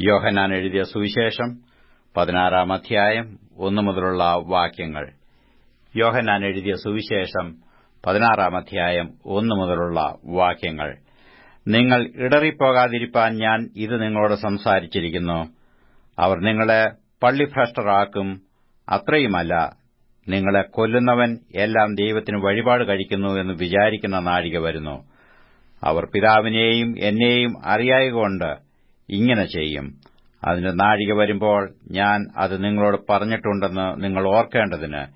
യോഹന്നാൻ എഴുതിയ സുവിശേഷം പതിനാറാം അധ്യായം ഒന്നു മുതലുള്ള വാക്യങ്ങൾ. യോഹനാൻ എഴുതിയ സുവിശേഷം പതിനാറാം അധ്യായം ഒന്നു മുതലുള്ള വാക്യങ്ങൾ. നിങ്ങൾ ഇടറിപ്പോകാതിരിപ്പാൻ ഞാൻ ഇത് നിങ്ങളോട് സംസാരിച്ചിരിക്കുന്നു. അവർ നിങ്ങളെ പള്ളിഭ്രഷ്ടരാക്കും. അത്രയുമല്ല നിങ്ങളെ കൊല്ലുന്നവൻ എല്ലാം ദൈവത്തിന് വഴിപാട് കഴിക്കുന്നു എന്ന് വിചാരിക്കുന്ന നാഴിക വരുന്നു. അവർ പിതാവിനെയും എന്നെയും അറിയായകൊണ്ട് ഇങ്ങനെ ചെയ്യും. അതിന്റെ നാഴിക വരുമ്പോൾ ഞാൻ അത് നിങ്ങളോട് പറഞ്ഞിട്ടുണ്ടെന്ന് നിങ്ങൾ ഓർക്കേണ്ടതിന്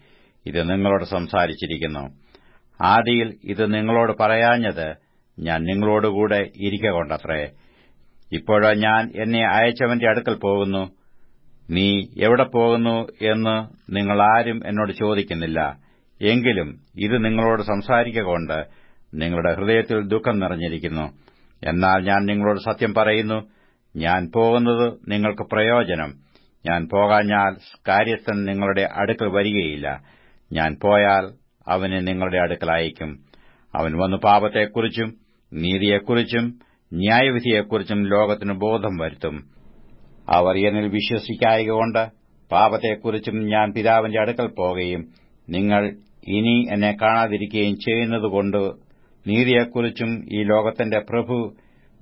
ഇത് നിങ്ങളോട് സംസാരിച്ചിരിക്കുന്നു. ആദിയിൽ ഇത് നിങ്ങളോട് പറയാഞ്ഞത് ഞാൻ നിങ്ങളോടുകൂടെ ഇരിക്കൊണ്ടത്രേ ഇപ്പോഴോ ഞാൻ എന്നെ അയച്ചവന്റെ അടുക്കൽ പോകുന്നു. നീ എവിടെ പോകുന്നു എന്ന് നിങ്ങളാരും എന്നോട് ചോദിക്കുന്നില്ല. എങ്കിലും ഇത് നിങ്ങളോട് സംസാരിക്കൊണ്ട് നിങ്ങളുടെ ഹൃദയത്തിൽ ദുഃഖം നിറഞ്ഞിരിക്കുന്നു. എന്നാൽ ഞാൻ നിങ്ങളോട് സത്യം പറയുന്നു. ഞാൻ പോകുന്നത് നിങ്ങൾക്ക് പ്രയോജനം. ഞാൻ പോകാഞ്ഞാൽ കാര്യസ്ഥൻ നിങ്ങളുടെ അടുക്കൽ വരികയില്ല. ഞാൻ പോയാൽ അവനെ നിങ്ങളുടെ അടുക്കൽ അയക്കും അവൻ വന്നു പാപത്തെക്കുറിച്ചും നീതിയെക്കുറിച്ചും ന്യായവിധിയെക്കുറിച്ചും ലോകത്തിന് ബോധം വരുത്തും. അവർ എന്നിൽ വിശ്വസിക്കായകൊണ്ട് പാപത്തെക്കുറിച്ചും ഞാൻ പിതാവിന്റെ അടുക്കൽ പോകുകയും നിങ്ങൾ ഇനി എന്നെ കാണാതിരിക്കുകയും ചെയ്യുന്നതുകൊണ്ട് നീതിയെക്കുറിച്ചും ഈ ലോകത്തിന്റെ പ്രഭു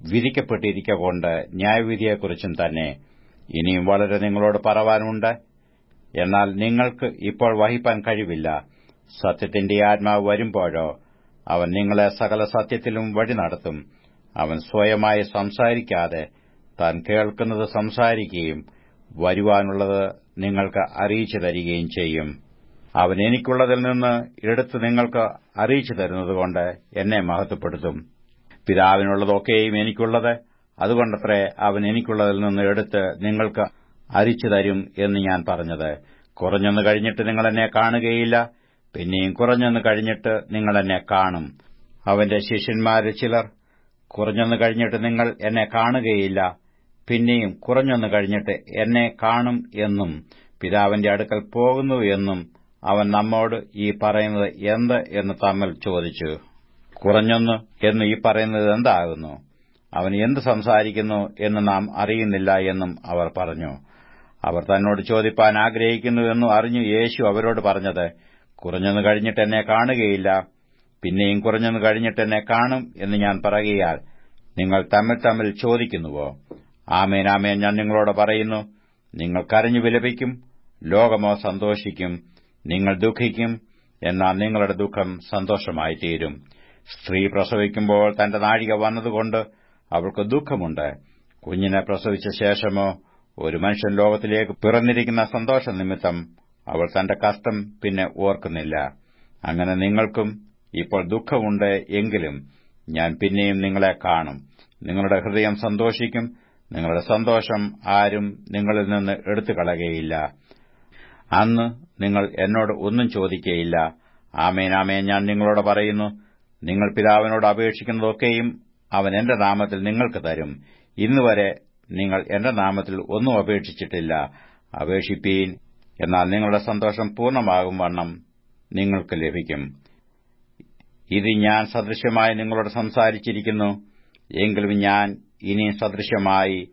വിധിക്കപ്പെട്ടിരിക്കൊണ്ട് ന്യായവിധിയെക്കുറിച്ചും തന്നെ ഇനിയും വളരെ നിങ്ങളോട് പറവാനുണ്ട് എന്നാൽ നിങ്ങൾക്ക് ഇപ്പോൾ വഹിപ്പാൻ കഴിവില്ല. സത്യത്തിന്റെ ആത്മാവ് വരുമ്പോഴോ അവൻ നിങ്ങളെ സകല സത്യത്തിലും വഴി നടത്തും. അവൻ സ്വയമായി സംസാരിക്കാതെ താൻ കേൾക്കുന്നത് സംസാരിക്കുകയും വരുവാനുള്ളത് നിങ്ങൾക്ക് അറിയിച്ചു തരികയും ചെയ്യും. അവൻ എനിക്കുള്ളതിൽ നിന്ന് എടുത്ത് നിങ്ങൾക്ക് അറിയിച്ചു തരുന്നതുകൊണ്ട് എന്നെ മഹത്വപ്പെടുത്തും. പിതാവിനുള്ളതൊക്കെയും എനിക്കുള്ളത്. അതുകൊണ്ടത്രേ അവൻ എനിക്കുള്ളതിൽ നിന്ന് എടുത്ത് നിങ്ങൾക്ക് അരിച്ചു തരും എന്ന് ഞാൻ പറഞ്ഞത്. കുറഞ്ഞൊന്ന് കഴിഞ്ഞിട്ട് നിങ്ങൾ എന്നെ കാണുകയില്ല. പിന്നെയും കുറഞ്ഞൊന്ന് കഴിഞ്ഞിട്ട് നിങ്ങൾ എന്നെ കാണും. അവന്റെ ശിഷ്യന്മാരിൽ ചിലർ കുറഞ്ഞൊന്ന് കഴിഞ്ഞിട്ട് നിങ്ങൾ എന്നെ കാണുകയില്ല. പിന്നെയും കുറഞ്ഞൊന്ന് കഴിഞ്ഞിട്ട് എന്നെ കാണും എന്നും പിതാവിന്റെ അടുക്കൽ പോകുന്നു എന്നും അവൻ നമ്മോട് ഈ പറയുന്നത് എന്ത് എന്ന് തമ്മിൽ ചോദിച്ചു. കുറഞ്ഞൊന്ന് എന്ന് ഈ പറയുന്നത് എന്താകുന്നു? അവൻ എന്ത് സംസാരിക്കുന്നു എന്ന് നാം അറിയുന്നില്ല എന്നും അവർ പറഞ്ഞു. അവർ തന്നോട് ചോദിപ്പാൻ ആഗ്രഹിക്കുന്നുവെന്നും അറിഞ്ഞു യേശു അവരോട് പറഞ്ഞത് കുറഞ്ഞെന്ന് കഴിഞ്ഞിട്ട് എന്നെ കാണുകയില്ല. പിന്നെയും കുറഞ്ഞെന്ന് കഴിഞ്ഞിട്ട് എന്നെ കാണും എന്ന് ഞാൻ പറയുകയാൽ നിങ്ങൾ തമ്മിൽ തമ്മിൽ ചോദിക്കുന്നുവോ? ആമേൻ ആമേൻ ഞാൻ നിങ്ങളോട് പറയുന്നു. നിങ്ങൾ കരഞ്ഞു വിലപിക്കും ലോകമോ സന്തോഷിക്കും. നിങ്ങൾ ദുഃഖിക്കും എന്നാൽ നിങ്ങളുടെ ദുഃഖം സന്തോഷമായി തീരും സ്ത്രീ പ്രസവിക്കുമ്പോൾ തന്റെ നാഴിക വന്നതുകൊണ്ട് അവൾക്ക് ദുഃഖമുണ്ട്. കുഞ്ഞിനെ പ്രസവിച്ച ശേഷമോ ഒരു മനുഷ്യൻ ലോകത്തിലേക്ക് പിറന്നിരിക്കുന്ന സന്തോഷ നിമിത്തം അവൾ തന്റെ കഷ്ടം പിന്നെ ഓർക്കുന്നില്ല. അങ്ങനെ നിങ്ങൾക്കും ഇപ്പോൾ ദുഃഖമുണ്ട് എങ്കിലും ഞാൻ പിന്നെയും നിങ്ങളെ കാണും. നിങ്ങളുടെ ഹൃദയം സന്തോഷിക്കും. നിങ്ങളുടെ സന്തോഷം ആരും നിങ്ങളിൽ നിന്ന് എടുത്തു കളയുകയില്ല അന്ന് നിങ്ങൾ എന്നോട് ഒന്നും ചോദിക്കുകയില്ല. ആമേനാമേ ഞാൻ നിങ്ങളോട് പറയുന്നു. നിങ്ങൾ പിതാവിനോട് അപേക്ഷിക്കുന്നതൊക്കെയും അവൻ എന്റെ നാമത്തിൽ നിങ്ങൾക്ക് തരും. ഇന്നുവരെ നിങ്ങൾ എന്റെ നാമത്തിൽ ഒന്നും അപേക്ഷിച്ചിട്ടില്ല. അപേക്ഷിപ്പീൻ എന്നാൽ നിങ്ങളുടെ സന്തോഷം പൂർണമാകും വണ്ണം നിങ്ങൾക്ക് ലഭിക്കും. ഇത് ഞാൻ സദൃശ്യമായി നിങ്ങളോട് സംസാരിച്ചിരിക്കുന്നു. എങ്കിലും ഞാൻ ഇനി സദൃശ്യമായി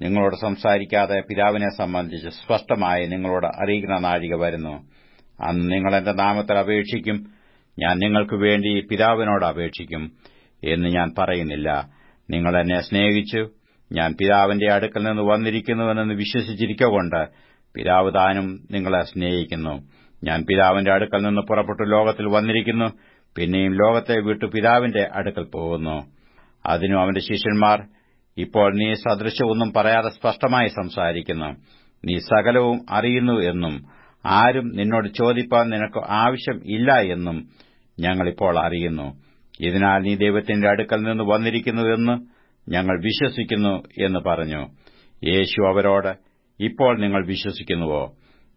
നിങ്ങളോട് സംസാരിക്കാതെ പിതാവിനെ സംബന്ധിച്ച് സ്പഷ്ടമായി നിങ്ങളോട് അറിയിക്കുന്ന നാഴിക വരുന്നു. അന്ന് നിങ്ങൾ എന്റെ നാമത്തിൽ അപേക്ഷിക്കും. ഞാൻ നിങ്ങൾക്കു വേണ്ടി പിതാവിനോട് അപേക്ഷിക്കും എന്ന് ഞാൻ പറയുന്നില്ല. നിങ്ങൾ എന്നെ സ്നേഹിച്ചു. ഞാൻ പിതാവിന്റെ അടുക്കൽ നിന്ന് വന്നിരിക്കുന്നുവെന്ന് വിശ്വസിച്ചിരിക്കൊണ്ട് പിതാവ് താനും നിങ്ങളെ സ്നേഹിക്കുന്നു. ഞാൻ പിതാവിന്റെ അടുക്കൽ നിന്ന് പുറപ്പെട്ടു ലോകത്തിൽ വന്നിരിക്കുന്നു. പിന്നെയും ലോകത്തെ വിട്ടു പിതാവിന്റെ അടുക്കൽ പോകുന്നു. അതിനും അവന്റെ ശിഷ്യന്മാർ ഇപ്പോൾ നീ സദൃശ്യമൊന്നും പറയാതെ സ്പഷ്ടമായി സംസാരിക്കുന്നു. നീ സകലവും അറിയുന്നു എന്നും ആരും നിന്നോട് ചോദിപ്പാൻ നിനക്ക് ആവശ്യം ഇല്ല എന്നും ഞങ്ങളിപ്പോൾ അറിയുന്നു. ഇതിനാൽ നീ ദൈവത്തിന്റെ അടുക്കൽ നിന്ന് വന്നിരിക്കുന്നുവെന്ന് ഞങ്ങൾ വിശ്വസിക്കുന്നു എന്ന് പറഞ്ഞു. യേശു അവരോട് ഇപ്പോൾ നിങ്ങൾ വിശ്വസിക്കുന്നുവോ?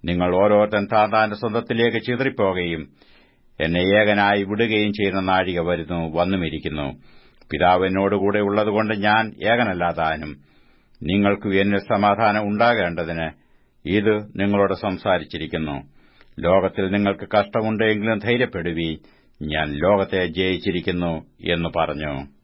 നിങ്ങൾ ഓരോരുത്തൻ താതാന്റെ സ്വന്തത്തിലേക്ക് ചിതറിപ്പോകുകയും എന്നെ ഏകനായി വിടുകയും ചെയ്യുന്ന നാഴിക വരുന്നു വന്നുമിരിക്കുന്നു. പിതാവ് എന്നോടുകൂടെ ഉള്ളതുകൊണ്ട് ഞാൻ ഏകനല്ലാതാനും. നിങ്ങൾക്ക് എന്നിൽ സമാധാനം ഉണ്ടാകേണ്ടതിന് ഇത് നിങ്ങളോട് സംസാരിച്ചിരിക്കുന്നു. ലോകത്തിൽ നിങ്ങൾക്ക് കഷ്ടമുണ്ടെങ്കിലും ധൈര്യപ്പെടുവി ഞാൻ ലോകത്തെ ജയിച്ചിരിക്കുന്നു എന്ന് പറഞ്ഞു.